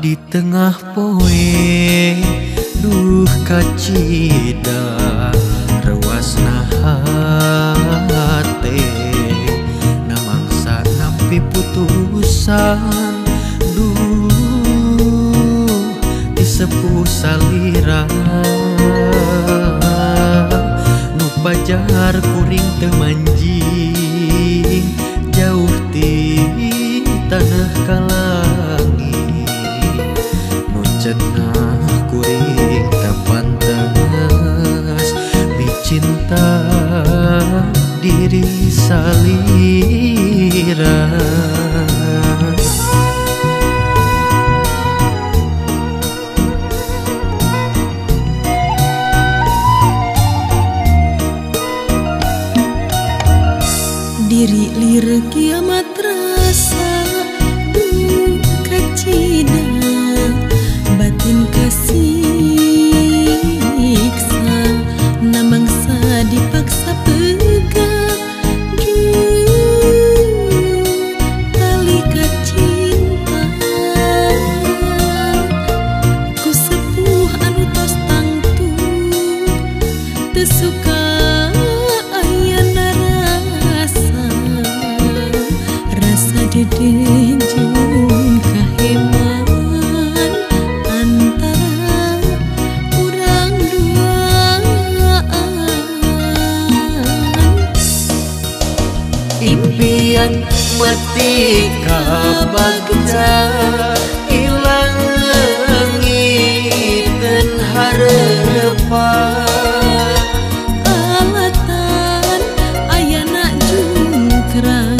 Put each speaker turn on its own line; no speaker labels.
di tengah poe duh kacida rewasna hate namangsa nampi putusan duh disepuh salira nu pajar kuring temanji diri saliran
Diri lir kiamat rasa hmm, duka cinta
iman mati kabagja ilang langit dan harapan
alatan ayana jungkrang